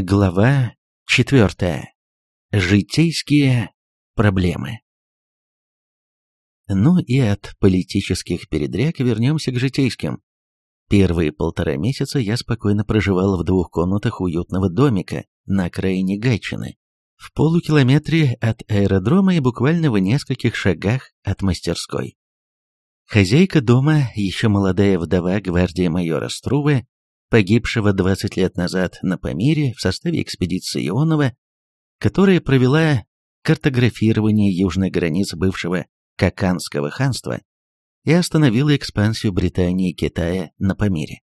Глава четвертая. Житейские проблемы. Ну и от политических передряг вернемся к житейским. Первые полтора месяца я спокойно проживал в двух комнатах уютного домика на окраине Гатчины, в полукилометре от аэродрома и буквально в нескольких шагах от мастерской. Хозяйка дома, еще молодая вдова гвардии майора Струве, погибшего 20 лет назад на Памире в составе экспедиции Ионова, которая провела картографирование южных границ бывшего Каканского ханства и остановила экспансию Британии и Китая на Памире.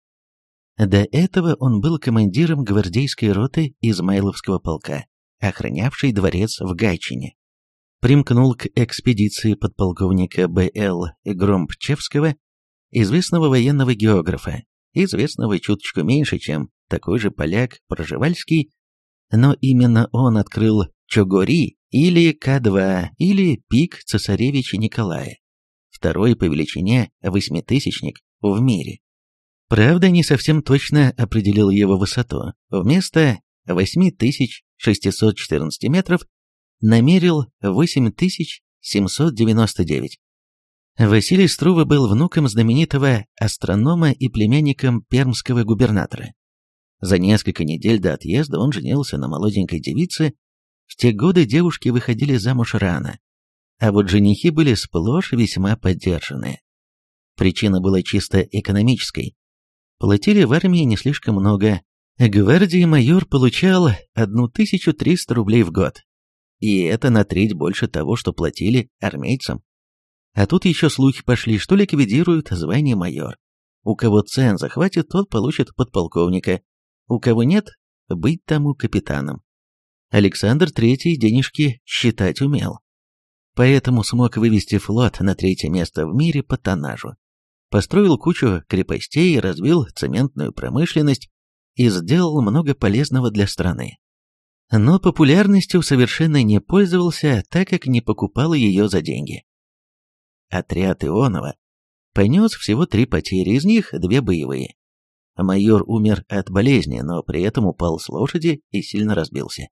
До этого он был командиром гвардейской роты Измайловского полка, охранявшей дворец в Гайчине. Примкнул к экспедиции подполковника Б.Л. Громпчевского, известного военного географа, известного чуточку меньше, чем такой же поляк Проживальский, но именно он открыл Чогори или К2 или пик цесаревича Николая, второй по величине восьмитысячник в мире. Правда, не совсем точно определил его высоту. Вместо 8614 метров намерил 8799. Василий Струва был внуком знаменитого астронома и племянником пермского губернатора. За несколько недель до отъезда он женился на молоденькой девице. В те годы девушки выходили замуж рано, а вот женихи были сплошь весьма поддержанные. Причина была чисто экономической. Платили в армии не слишком много. Гвардии майор получал 1300 рублей в год. И это на треть больше того, что платили армейцам. А тут еще слухи пошли, что ликвидируют звание майор. У кого цен захватит, тот получит подполковника. У кого нет, быть тому капитаном. Александр Третий денежки считать умел. Поэтому смог вывести флот на третье место в мире по тоннажу. Построил кучу крепостей, развил цементную промышленность и сделал много полезного для страны. Но популярностью совершенно не пользовался, так как не покупал ее за деньги отряд Ионова понес всего три потери, из них две боевые. Майор умер от болезни, но при этом упал с лошади и сильно разбился.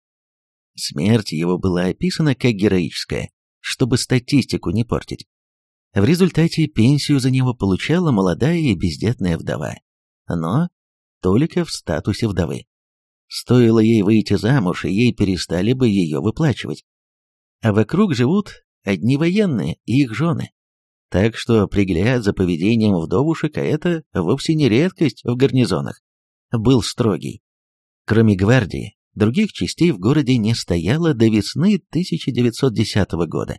Смерть его была описана как героическая, чтобы статистику не портить. В результате пенсию за него получала молодая и бездетная вдова, но только в статусе вдовы. Стоило ей выйти замуж, и ей перестали бы ее выплачивать. А вокруг живут одни военные и их жены. Так что пригляд за поведением вдовушек, а это вовсе не редкость в гарнизонах, был строгий. Кроме гвардии, других частей в городе не стояло до весны 1910 года,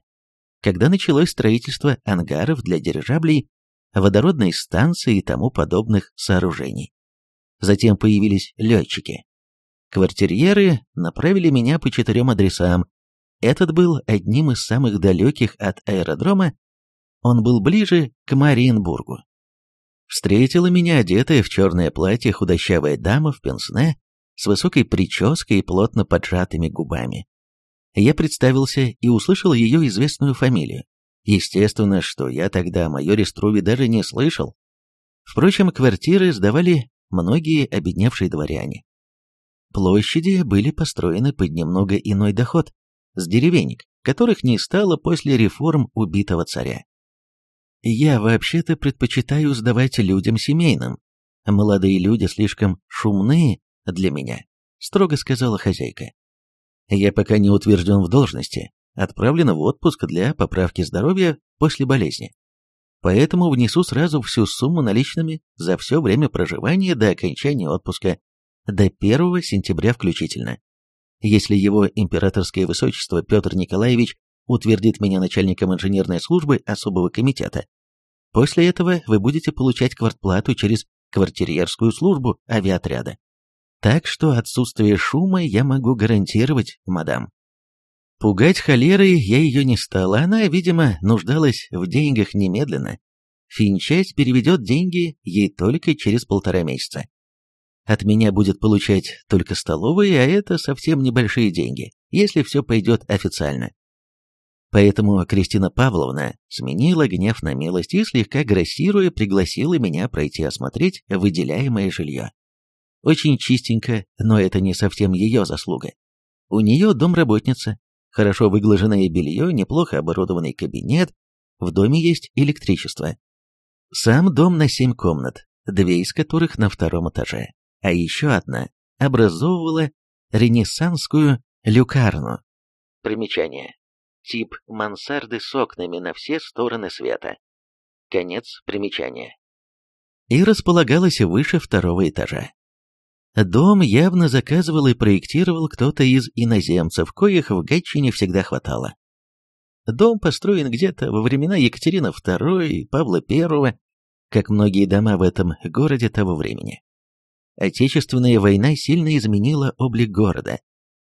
когда началось строительство ангаров для дирижаблей, водородной станции и тому подобных сооружений. Затем появились летчики. Квартирьеры направили меня по четырем адресам. Этот был одним из самых далеких от аэродрома он был ближе к Мариенбургу. Встретила меня одетая в черное платье худощавая дама в пенсне с высокой прической и плотно поджатыми губами. Я представился и услышал ее известную фамилию. Естественно, что я тогда о майоре Струве даже не слышал. Впрочем, квартиры сдавали многие обедневшие дворяне. Площади были построены под немного иной доход, с деревенек, которых не стало после реформ убитого царя. Я вообще-то предпочитаю сдавать людям семейным. Молодые люди слишком шумные для меня, строго сказала хозяйка. Я пока не утвержден в должности, отправлена в отпуск для поправки здоровья после болезни. Поэтому внесу сразу всю сумму наличными за все время проживания до окончания отпуска, до 1 сентября включительно. Если его императорское высочество Петр Николаевич утвердит меня начальником инженерной службы особого комитета. После этого вы будете получать квартплату через квартирьерскую службу авиаотряда. Так что отсутствие шума я могу гарантировать, мадам. Пугать холерой я ее не стала, она, видимо, нуждалась в деньгах немедленно. Финчасть переведет деньги ей только через полтора месяца. От меня будет получать только столовые, а это совсем небольшие деньги, если все пойдет официально. Поэтому Кристина Павловна сменила гнев на милость и, слегка грассируя, пригласила меня пройти осмотреть выделяемое жилье. Очень чистенько, но это не совсем ее заслуга. У нее домработница, хорошо выглаженное белье, неплохо оборудованный кабинет, в доме есть электричество. Сам дом на семь комнат, две из которых на втором этаже, а еще одна образовывала ренессанскую люкарну. Примечание. Тип мансарды с окнами на все стороны света. Конец примечания. И располагалась выше второго этажа. Дом явно заказывал и проектировал кто-то из иноземцев, коих в Гатчине всегда хватало. Дом построен где-то во времена Екатерины II Павла I, как многие дома в этом городе того времени. Отечественная война сильно изменила облик города.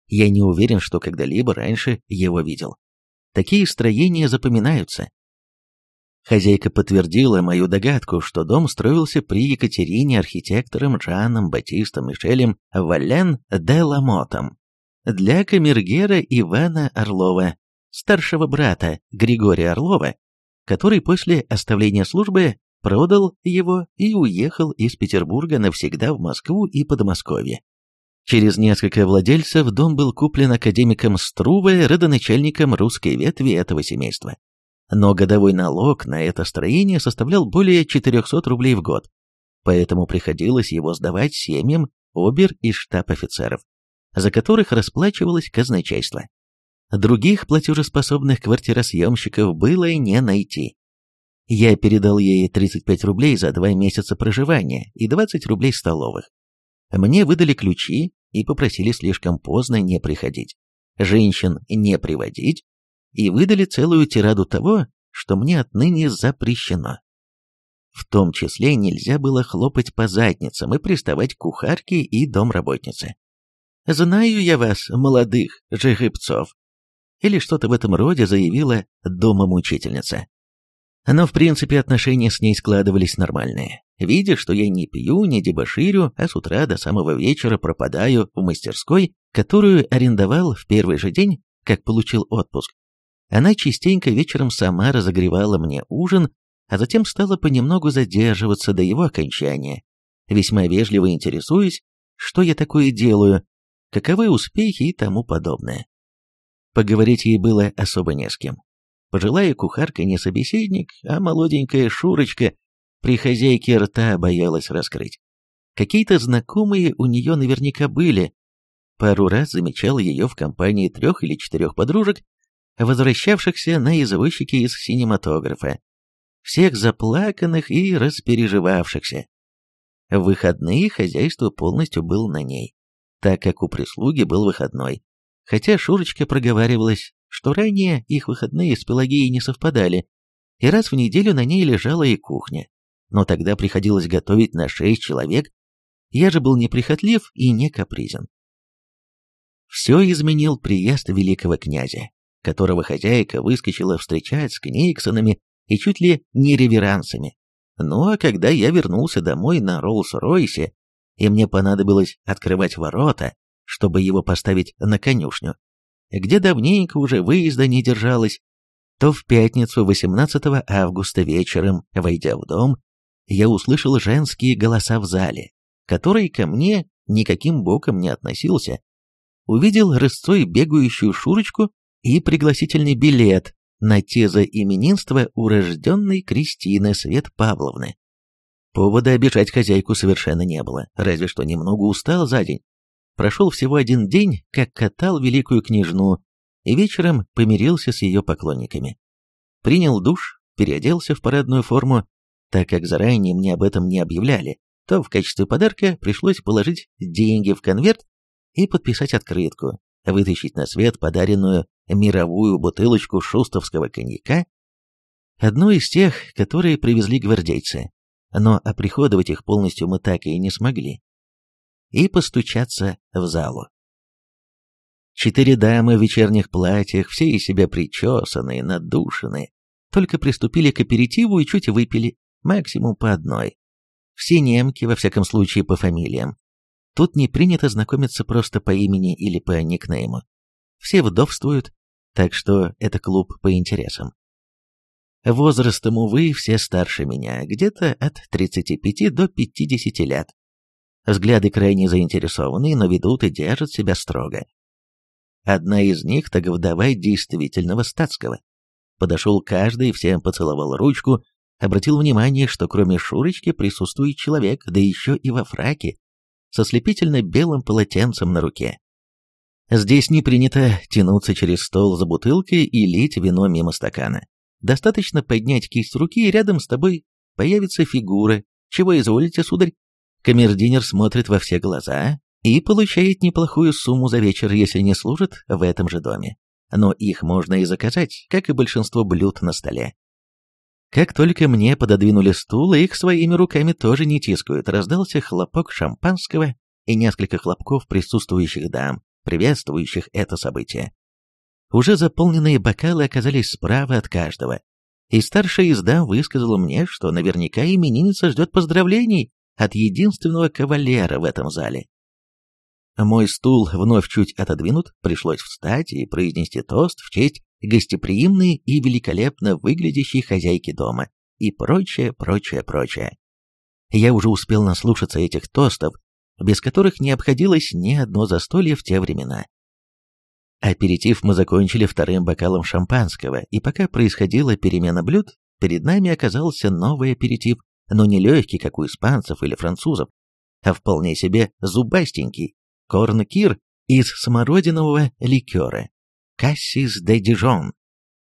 Я не уверен, что когда-либо раньше его видел. Такие строения запоминаются. Хозяйка подтвердила мою догадку, что дом строился при Екатерине архитектором Жаном Батистом Мишелем Вален де Ламотом для камергера Ивана Орлова, старшего брата Григория Орлова, который после оставления службы продал его и уехал из Петербурга навсегда в Москву и Подмосковье. Через несколько владельцев дом был куплен академиком Струве, родоначальником русской ветви этого семейства. Но годовой налог на это строение составлял более 400 рублей в год, поэтому приходилось его сдавать семьям обер- и штаб-офицеров, за которых расплачивалось казначейство. Других платежеспособных квартиросъемщиков было не найти. Я передал ей 35 рублей за два месяца проживания и 20 рублей столовых. Мне выдали ключи и попросили слишком поздно не приходить, женщин не приводить, и выдали целую тираду того, что мне отныне запрещено. В том числе нельзя было хлопать по задницам и приставать к кухарке и домработнице. «Знаю я вас, молодых жегыбцов», или что-то в этом роде заявила домомучительница. Но в принципе отношения с ней складывались нормальные. Видя, что я не пью, не дебоширю, а с утра до самого вечера пропадаю в мастерской, которую арендовал в первый же день, как получил отпуск, она частенько вечером сама разогревала мне ужин, а затем стала понемногу задерживаться до его окончания, весьма вежливо интересуясь, что я такое делаю, каковы успехи и тому подобное. Поговорить ей было особо не с кем. Пожилая кухарка не собеседник, а молоденькая Шурочка при хозяйке рта боялась раскрыть. Какие-то знакомые у нее наверняка были. Пару раз замечал ее в компании трех или четырех подружек, возвращавшихся на извозчике из синематографа. Всех заплаканных и распереживавшихся. В выходные хозяйство полностью было на ней, так как у прислуги был выходной. Хотя Шурочка проговаривалась, что ранее их выходные с Пелагеей не совпадали, и раз в неделю на ней лежала и кухня. Но тогда приходилось готовить на шесть человек, я же был неприхотлив и не капризен. Все изменил приезд великого князя, которого хозяйка выскочила встречать с книгсонами и чуть ли не реверансами. Ну а когда я вернулся домой на Роллс-Ройсе, и мне понадобилось открывать ворота, чтобы его поставить на конюшню, где давненько уже выезда не держалось, то в пятницу 18 августа вечером, войдя в дом, я услышал женские голоса в зале, который ко мне никаким боком не относился. Увидел рысцой бегающую Шурочку и пригласительный билет на те за именинство урожденной Кристины Свет Павловны. Повода обижать хозяйку совершенно не было, разве что немного устал за день, Прошел всего один день, как катал великую княжну, и вечером помирился с ее поклонниками. Принял душ, переоделся в парадную форму, так как заранее мне об этом не объявляли, то в качестве подарка пришлось положить деньги в конверт и подписать открытку, вытащить на свет подаренную мировую бутылочку шустовского коньяка, одну из тех, которые привезли гвардейцы, но оприходовать их полностью мы так и не смогли, и постучаться в залу. Четыре дамы в вечерних платьях, все из себя причесанные, надушенные, только приступили к аперитиву и чуть выпили, максимум по одной. Все немки, во всяком случае, по фамилиям. Тут не принято знакомиться просто по имени или по никнейму. Все вдовствуют, так что это клуб по интересам. Возрастом, увы, все старше меня, где-то от 35 до 50 лет. Взгляды крайне заинтересованные, но ведут и держат себя строго. Одна из них так вдова действительного статского. Подошел каждый, всем поцеловал ручку, обратил внимание, что кроме Шурочки присутствует человек, да еще и во фраке, со слепительно белым полотенцем на руке. Здесь не принято тянуться через стол за бутылкой и лить вино мимо стакана. Достаточно поднять кисть руки, и рядом с тобой появится фигура. Чего изволите, сударь? Камердинер смотрит во все глаза и получает неплохую сумму за вечер, если не служит в этом же доме. Но их можно и заказать, как и большинство блюд на столе. Как только мне пододвинули стул, их своими руками тоже не тискают, раздался хлопок шампанского и несколько хлопков присутствующих дам, приветствующих это событие. Уже заполненные бокалы оказались справа от каждого, и старшая из дам высказала мне, что наверняка именинница ждет поздравлений от единственного кавалера в этом зале. Мой стул вновь чуть отодвинут, пришлось встать и произнести тост в честь гостеприимной и великолепно выглядящей хозяйки дома и прочее, прочее, прочее. Я уже успел наслушаться этих тостов, без которых не обходилось ни одно застолье в те времена. Аперитив мы закончили вторым бокалом шампанского, и пока происходила перемена блюд, перед нами оказался новый аперитив, но не легкий, как у испанцев или французов, а вполне себе зубастенький, корн-кир из смородинового ликера, кассис де дижон,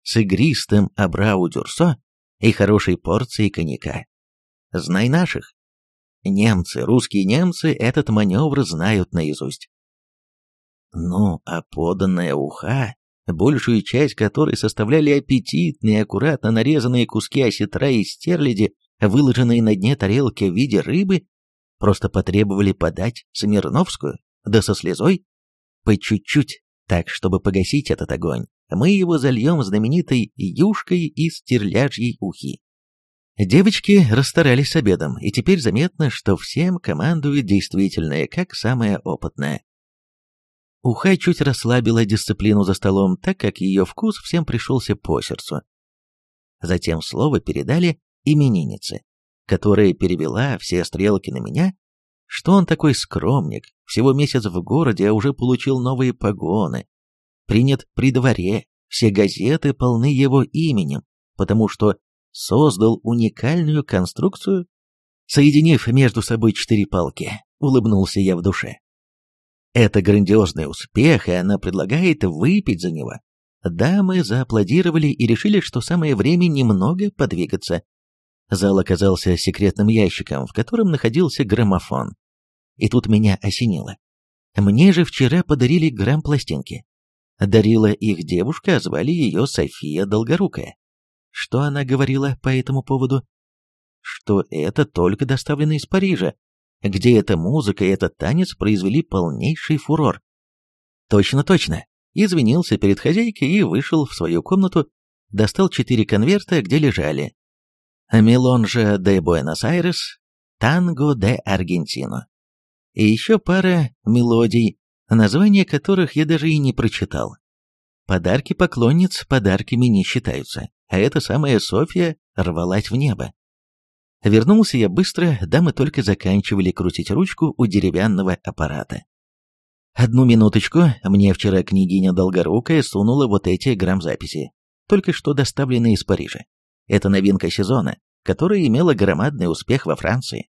с игристым абрау-дюрсо и хорошей порцией коньяка. Знай наших. Немцы, русские немцы этот маневр знают наизусть. Ну, а поданная уха, большую часть которой составляли аппетитные, аккуратно нарезанные куски осетра и стерляди, выложенные на дне тарелки в виде рыбы, просто потребовали подать Смирновскую, да со слезой, по чуть-чуть, так, чтобы погасить этот огонь. Мы его зальем знаменитой юшкой из стерляжьей ухи. Девочки расстарались с обедом, и теперь заметно, что всем командует действительная, как самая опытная. Уха чуть расслабила дисциплину за столом, так как ее вкус всем пришелся по сердцу. Затем слово передали имениннице, которая перевела все стрелки на меня, что он такой скромник, всего месяц в городе, а уже получил новые погоны, принят при дворе, все газеты полны его именем, потому что создал уникальную конструкцию, соединив между собой четыре палки, улыбнулся я в душе. Это грандиозный успех, и она предлагает выпить за него. Дамы зааплодировали и решили, что самое время немного подвигаться. Зал оказался секретным ящиком, в котором находился граммофон. И тут меня осенило. Мне же вчера подарили грамм-пластинки. Дарила их девушка, а звали ее София Долгорукая. Что она говорила по этому поводу? Что это только доставлено из Парижа, где эта музыка и этот танец произвели полнейший фурор. Точно, точно. Извинился перед хозяйкой и вышел в свою комнату, достал четыре конверта, где лежали «Мелонжа де Буэнос-Айрес», «Танго де Аргентино» и еще пара мелодий, названия которых я даже и не прочитал. Подарки поклонниц подарками не считаются, а эта самая Софья рвалась в небо. Вернулся я быстро, дамы только заканчивали крутить ручку у деревянного аппарата. Одну минуточку, мне вчера княгиня Долгорукая сунула вот эти грамзаписи, только что доставленные из Парижа. Это новинка сезона, которая имела громадный успех во Франции.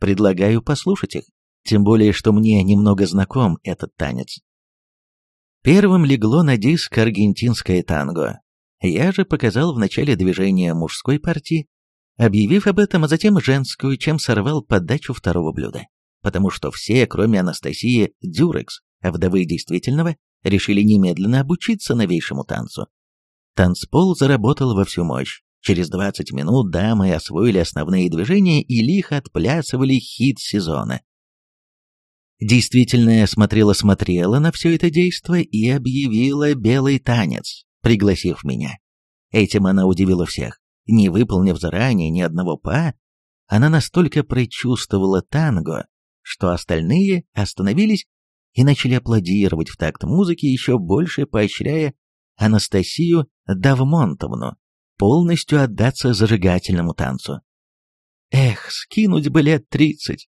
Предлагаю послушать их, тем более, что мне немного знаком этот танец. Первым легло на диск аргентинское танго. Я же показал в начале движения мужской партии, объявив об этом, а затем женскую, чем сорвал подачу второго блюда. Потому что все, кроме Анастасии Дюрекс, вдовы действительного, решили немедленно обучиться новейшему танцу. Танцпол заработал во всю мощь. Через 20 минут дамы освоили основные движения и лихо отплясывали хит сезона. Действительная смотрела-смотрела на все это действо и объявила белый танец, пригласив меня. Этим она удивила всех. Не выполнив заранее ни одного па, она настолько прочувствовала танго, что остальные остановились и начали аплодировать в такт музыки, еще больше поощряя Анастасию Давмонтовну полностью отдаться зажигательному танцу. Эх, скинуть бы лет тридцать.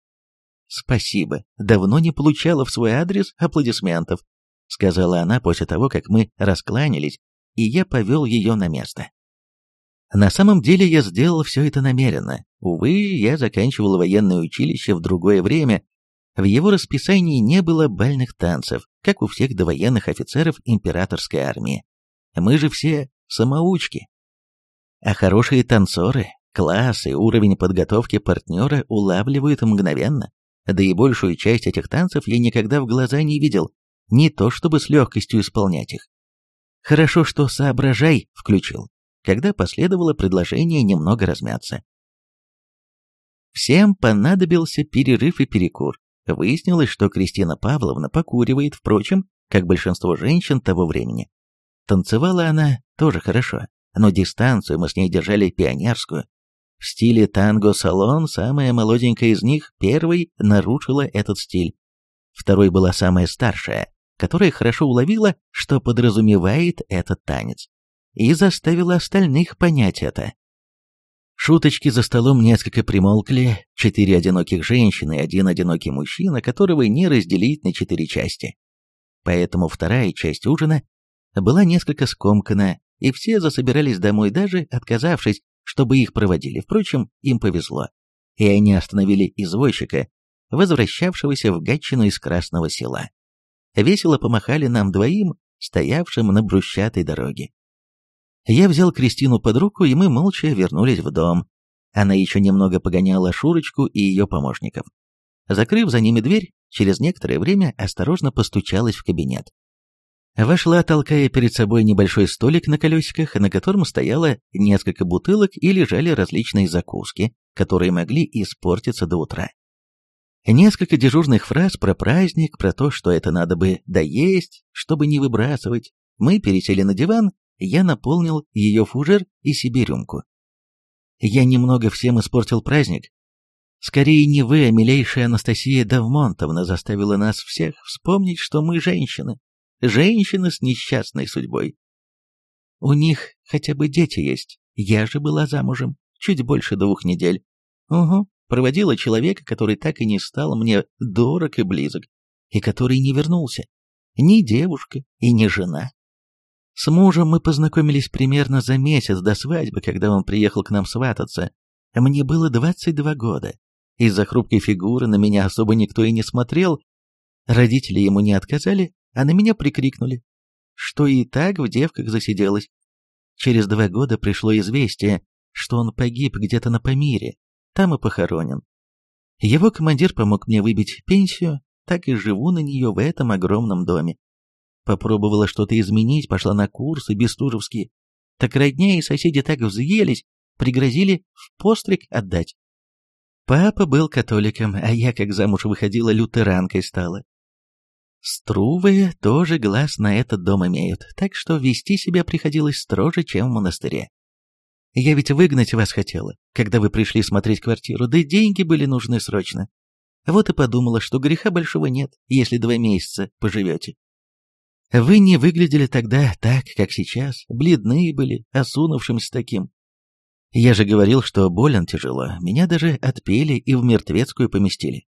спасибо, давно не получала в свой адрес аплодисментов», сказала она после того, как мы раскланялись, и я повел ее на место. На самом деле я сделал все это намеренно. Увы, я заканчивал военное училище в другое время. В его расписании не было бальных танцев, как у всех довоенных офицеров императорской армии. Мы же все самоучки. А хорошие танцоры, класс и уровень подготовки партнера улавливают мгновенно. Да и большую часть этих танцев я никогда в глаза не видел, не то чтобы с легкостью исполнять их. Хорошо, что «соображай» включил, когда последовало предложение немного размяться. Всем понадобился перерыв и перекур. Выяснилось, что Кристина Павловна покуривает, впрочем, как большинство женщин того времени. Танцевала она тоже хорошо, но дистанцию мы с ней держали пионерскую. В стиле танго-салон самая молоденькая из них первой нарушила этот стиль. Второй была самая старшая, которая хорошо уловила, что подразумевает этот танец, и заставила остальных понять это. Шуточки за столом несколько примолкли, четыре одиноких женщины и один одинокий мужчина, которого не разделить на четыре части. Поэтому вторая часть ужина была несколько скомкана, и все засобирались домой, даже отказавшись, чтобы их проводили. Впрочем, им повезло, и они остановили извозчика, возвращавшегося в Гатчину из Красного села весело помахали нам двоим, стоявшим на брусчатой дороге. Я взял Кристину под руку, и мы молча вернулись в дом. Она еще немного погоняла Шурочку и ее помощников. Закрыв за ними дверь, через некоторое время осторожно постучалась в кабинет. Вошла, толкая перед собой небольшой столик на колесиках, на котором стояло несколько бутылок и лежали различные закуски, которые могли испортиться до утра. Несколько дежурных фраз про праздник, про то, что это надо бы доесть, чтобы не выбрасывать. Мы пересели на диван, я наполнил ее фужер и себе рюмку. Я немного всем испортил праздник. Скорее не вы, а милейшая Анастасия Давмонтовна заставила нас всех вспомнить, что мы женщины. Женщины с несчастной судьбой. У них хотя бы дети есть. Я же была замужем. Чуть больше двух недель. Угу, проводила человека, который так и не стал мне дорог и близок, и который не вернулся. Ни девушка и ни жена. С мужем мы познакомились примерно за месяц до свадьбы, когда он приехал к нам свататься. Мне было 22 года. Из-за хрупкой фигуры на меня особо никто и не смотрел. Родители ему не отказали, а на меня прикрикнули, что и так в девках засиделась. Через два года пришло известие, что он погиб где-то на Памире, там и похоронен. Его командир помог мне выбить пенсию, так и живу на нее в этом огромном доме. Попробовала что-то изменить, пошла на курсы бестужевские. Так родня и соседи так взъелись, пригрозили в постриг отдать. Папа был католиком, а я, как замуж выходила, лютеранкой стала. Струвы тоже глаз на этот дом имеют, так что вести себя приходилось строже, чем в монастыре. Я ведь выгнать вас хотела, когда вы пришли смотреть квартиру, да деньги были нужны срочно. Вот и подумала, что греха большого нет, если два месяца поживете. Вы не выглядели тогда так, как сейчас, бледные были, осунувшимся таким. Я же говорил, что болен тяжело, меня даже отпели и в мертвецкую поместили.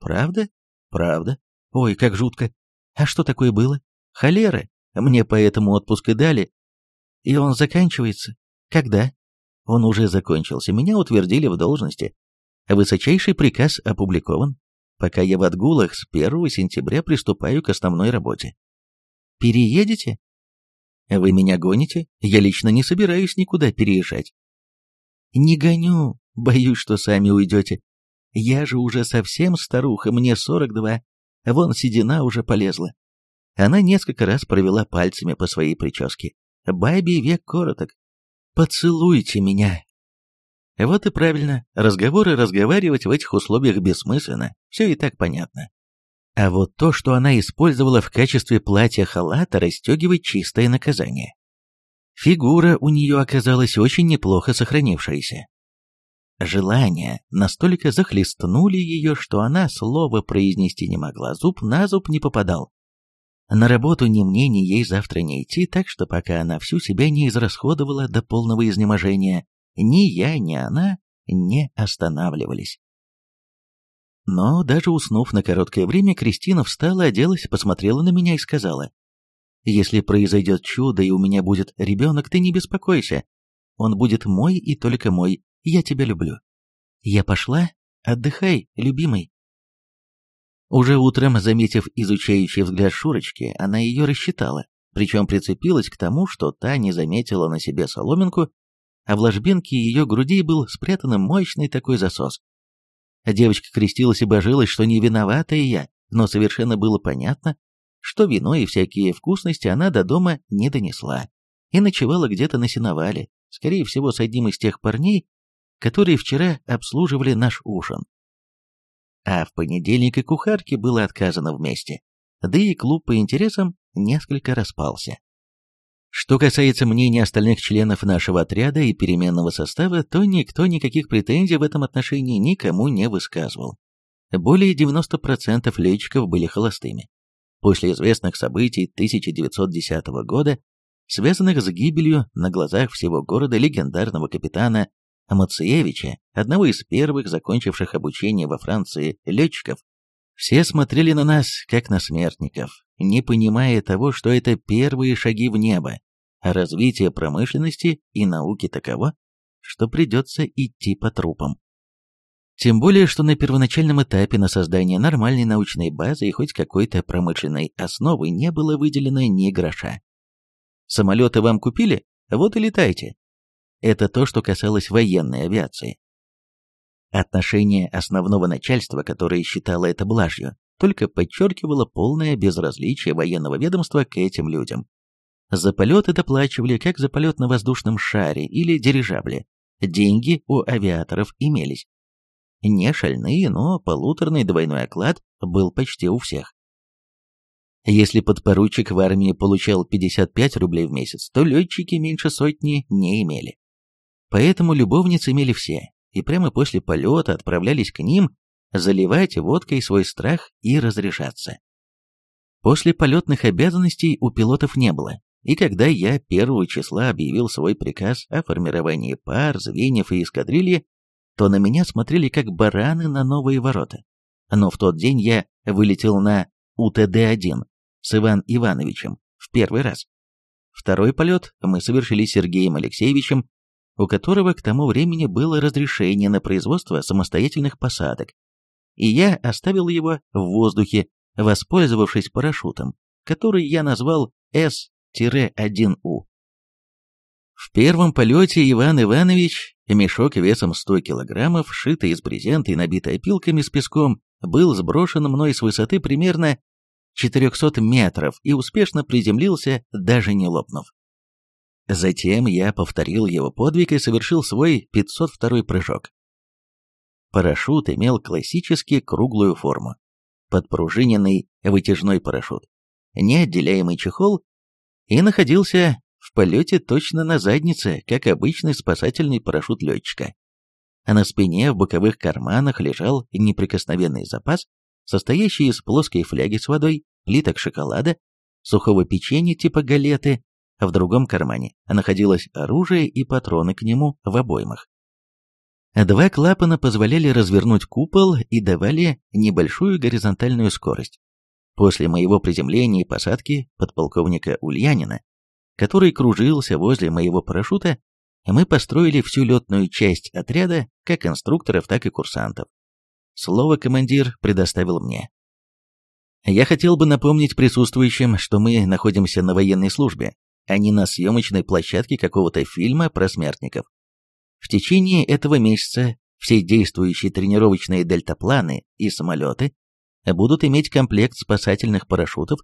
Правда? Правда. Ой, как жутко. А что такое было? Холера. Мне поэтому отпуск и дали. И он заканчивается. Когда? Он уже закончился, меня утвердили в должности. Высочайший приказ опубликован. Пока я в отгулах, с 1 сентября приступаю к основной работе. Переедете? Вы меня гоните? Я лично не собираюсь никуда переезжать. Не гоню, боюсь, что сами уйдете. Я же уже совсем старуха, мне 42. Вон седина уже полезла. Она несколько раз провела пальцами по своей прическе. Бабий век короток, «Поцелуйте меня». Вот и правильно, разговоры разговаривать в этих условиях бессмысленно, все и так понятно. А вот то, что она использовала в качестве платья-халата, расстегивает чистое наказание. Фигура у нее оказалась очень неплохо сохранившаяся. Желания настолько захлестнули ее, что она слова произнести не могла, зуб на зуб не попадал. На работу ни мне, ни ей завтра не идти, так что пока она всю себя не израсходовала до полного изнеможения, ни я, ни она не останавливались. Но даже уснув на короткое время, Кристина встала, оделась, посмотрела на меня и сказала, «Если произойдет чудо и у меня будет ребенок, ты не беспокойся. Он будет мой и только мой. Я тебя люблю». Я пошла. Отдыхай, любимый. Уже утром, заметив изучающий взгляд Шурочки, она ее рассчитала, причем прицепилась к тому, что та не заметила на себе соломинку, а в ложбинке ее груди был спрятан мощный такой засос. Девочка крестилась и божилась, что не виновата и я, но совершенно было понятно, что вино и всякие вкусности она до дома не донесла и ночевала где-то на сеновале, скорее всего, с одним из тех парней, которые вчера обслуживали наш ужин. А в понедельник и кухарке было отказано вместе, да и клуб по интересам несколько распался. Что касается мнения остальных членов нашего отряда и переменного состава, то никто никаких претензий в этом отношении никому не высказывал. Более 90% летчиков были холостыми. После известных событий 1910 года, связанных с гибелью на глазах всего города легендарного капитана Мациевича, одного из первых закончивших обучение во Франции летчиков, все смотрели на нас, как на смертников, не понимая того, что это первые шаги в небо, а развитие промышленности и науки таково, что придется идти по трупам. Тем более, что на первоначальном этапе на создание нормальной научной базы и хоть какой-то промышленной основы не было выделено ни гроша. Самолеты вам купили? Вот и летайте. Это то, что касалось военной авиации. Отношение основного начальства, которое считало это блажью, только подчеркивало полное безразличие военного ведомства к этим людям. За полеты доплачивали, как за полет на воздушном шаре или дирижабле. Деньги у авиаторов имелись. Не шальные, но полуторный двойной оклад был почти у всех. Если подпоручик в армии получал 55 рублей в месяц, то летчики меньше сотни не имели. Поэтому любовниц имели все, и прямо после полета отправлялись к ним заливать водкой свой страх и разрешаться. После полетных обязанностей у пилотов не было, и когда я первого числа объявил свой приказ о формировании пар, звеньев и эскадрильи, то на меня смотрели как бараны на новые ворота. Но в тот день я вылетел на УТД-1 с Иван Ивановичем в первый раз. Второй полет мы совершили с Сергеем Алексеевичем у которого к тому времени было разрешение на производство самостоятельных посадок, и я оставил его в воздухе, воспользовавшись парашютом, который я назвал С-1У. В первом полете Иван Иванович, мешок весом 100 килограммов, шитый из брезента и набитый опилками с песком, был сброшен мной с высоты примерно 400 метров и успешно приземлился, даже не лопнув. Затем я повторил его подвиг и совершил свой 502 прыжок. Парашют имел классически круглую форму. Подпружиненный вытяжной парашют, неотделяемый чехол и находился в полете точно на заднице, как обычный спасательный парашют летчика. А на спине в боковых карманах лежал неприкосновенный запас, состоящий из плоской фляги с водой, плиток шоколада, сухого печенья типа галеты, в другом кармане находилось оружие и патроны к нему в обоймах. Два клапана позволяли развернуть купол и давали небольшую горизонтальную скорость. После моего приземления и посадки подполковника Ульянина, который кружился возле моего парашюта, мы построили всю летную часть отряда, как инструкторов, так и курсантов. Слово командир предоставил мне. Я хотел бы напомнить присутствующим, что мы находимся на военной службе, а не на съемочной площадке какого-то фильма про смертников. В течение этого месяца все действующие тренировочные дельтапланы и самолеты будут иметь комплект спасательных парашютов,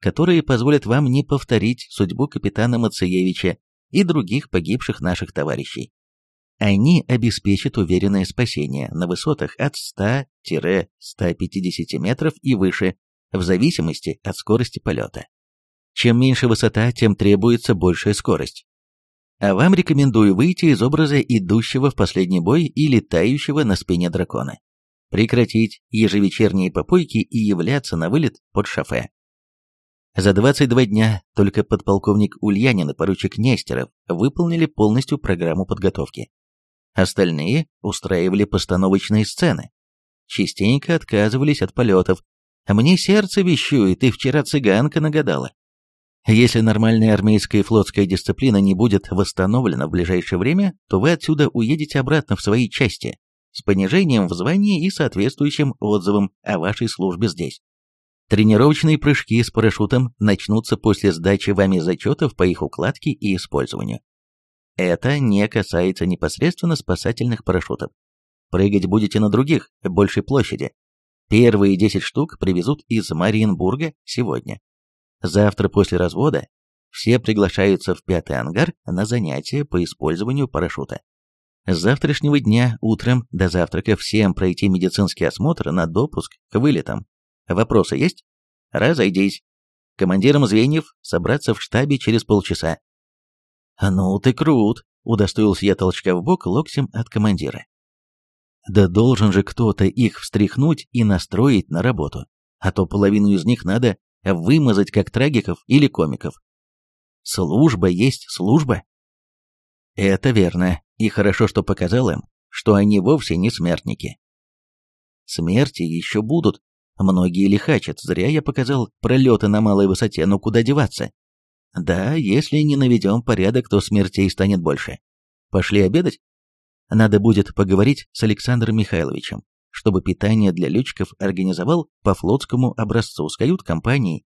которые позволят вам не повторить судьбу капитана Мациевича и других погибших наших товарищей. Они обеспечат уверенное спасение на высотах от 100-150 метров и выше, в зависимости от скорости полета. Чем меньше высота, тем требуется большая скорость. А вам рекомендую выйти из образа идущего в последний бой и летающего на спине дракона. Прекратить ежевечерние попойки и являться на вылет под шофе. За 22 дня только подполковник Ульянин и поручик Нестеров выполнили полностью программу подготовки. Остальные устраивали постановочные сцены. частенько отказывались от полетов. Мне сердце вещует, и вчера цыганка нагадала. Если нормальная армейская и флотская дисциплина не будет восстановлена в ближайшее время, то вы отсюда уедете обратно в свои части, с понижением в звании и соответствующим отзывом о вашей службе здесь. Тренировочные прыжки с парашютом начнутся после сдачи вами зачетов по их укладке и использованию. Это не касается непосредственно спасательных парашютов. Прыгать будете на других, большей площади. Первые 10 штук привезут из Мариенбурга сегодня. Завтра после развода все приглашаются в пятый ангар на занятия по использованию парашюта. С завтрашнего дня утром до завтрака всем пройти медицинский осмотр на допуск к вылетам. Вопросы есть? Разойдись. Командирам звеньев собраться в штабе через полчаса. «Ну ты крут!» — удостоился я толчка в бок локтем от командира. «Да должен же кто-то их встряхнуть и настроить на работу, а то половину из них надо вымазать как трагиков или комиков. Служба есть служба». Это верно, и хорошо, что показал им, что они вовсе не смертники. Смерти еще будут. Многие лихачат, зря я показал пролеты на малой высоте, но куда деваться? Да, если не наведем порядок, то смертей станет больше. Пошли обедать? Надо будет поговорить с Александром Михайловичем, чтобы питание для летчиков организовал по флотскому образцу с кают-компанией.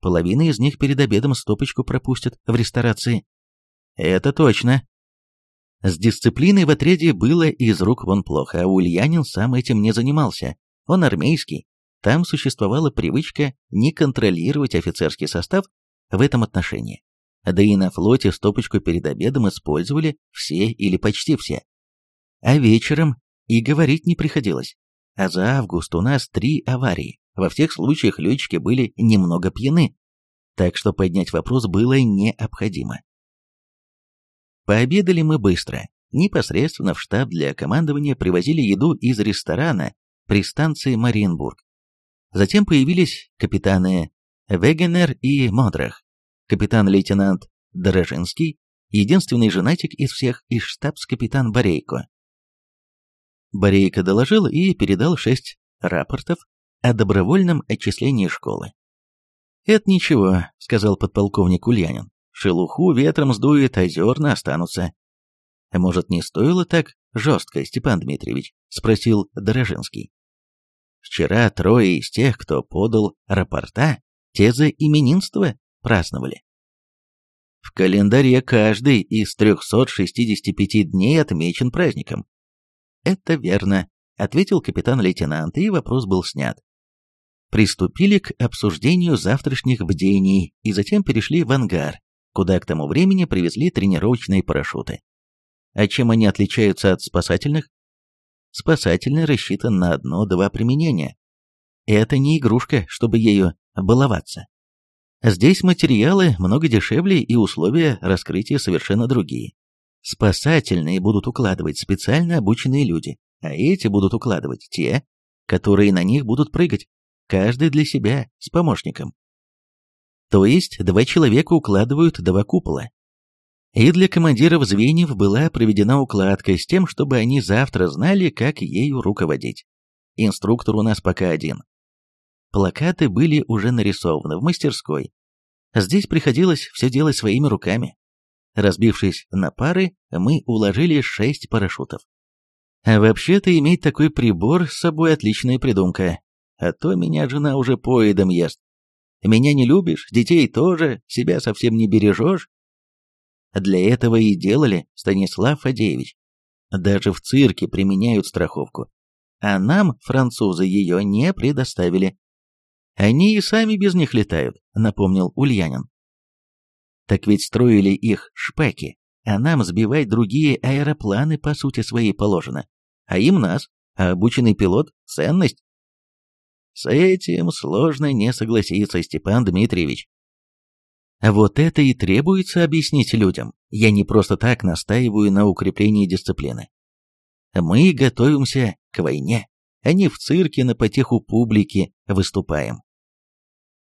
Половина из них перед обедом стопочку пропустят в ресторации. Это точно. С дисциплиной в отряде было из рук вон плохо, а Ульянин сам этим не занимался. Он армейский. Там существовала привычка не контролировать офицерский состав в этом отношении. Да и на флоте стопочку перед обедом использовали все или почти все. А вечером и говорить не приходилось. А за август у нас три аварии. Во всех случаях летчики были немного пьяны. Так что поднять вопрос было необходимо. Пообедали мы быстро. Непосредственно в штаб для командования привозили еду из ресторана при станции Мариенбург. Затем появились капитаны Вегенер и Модрах, капитан-лейтенант Дорожинский, единственный женатик из всех, и штабс-капитан Борейко. Борейко доложил и передал шесть рапортов о добровольном отчислении школы. «Это ничего», — сказал подполковник Ульянин. «Шелуху ветром сдует, а зерна останутся». «Может, не стоило так жестко, Степан Дмитриевич?» — спросил Дорожинский. «Вчера трое из тех, кто подал рапорта, те за именинство праздновали. В календаре каждый из 365 дней отмечен праздником. Это верно, ответил капитан-лейтенант, и вопрос был снят. Приступили к обсуждению завтрашних бдений и затем перешли в ангар, куда к тому времени привезли тренировочные парашюты. А чем они отличаются от спасательных? Спасательный рассчитан на одно-два применения. Это не игрушка, чтобы ею баловаться. Здесь материалы много дешевле и условия раскрытия совершенно другие. Спасательные будут укладывать специально обученные люди, а эти будут укладывать те, которые на них будут прыгать, каждый для себя, с помощником. То есть два человека укладывают два купола. И для командиров звеньев была проведена укладка с тем, чтобы они завтра знали, как ею руководить. Инструктор у нас пока один, Плакаты были уже нарисованы в мастерской. Здесь приходилось все делать своими руками. Разбившись на пары, мы уложили шесть парашютов. А вообще-то иметь такой прибор с собой отличная придумка. А то меня жена уже поедом ест. Меня не любишь, детей тоже, себя совсем не бережешь. Для этого и делали, Станислав Фадеевич. Даже в цирке применяют страховку. А нам, французы, ее не предоставили. Они и сами без них летают, напомнил Ульянин. Так ведь строили их шпаки, а нам сбивать другие аэропланы по сути своей положено. А им нас, а обученный пилот – ценность. С этим сложно не согласиться, Степан Дмитриевич. Вот это и требуется объяснить людям. Я не просто так настаиваю на укреплении дисциплины. Мы готовимся к войне, а не в цирке на потеху публики выступаем.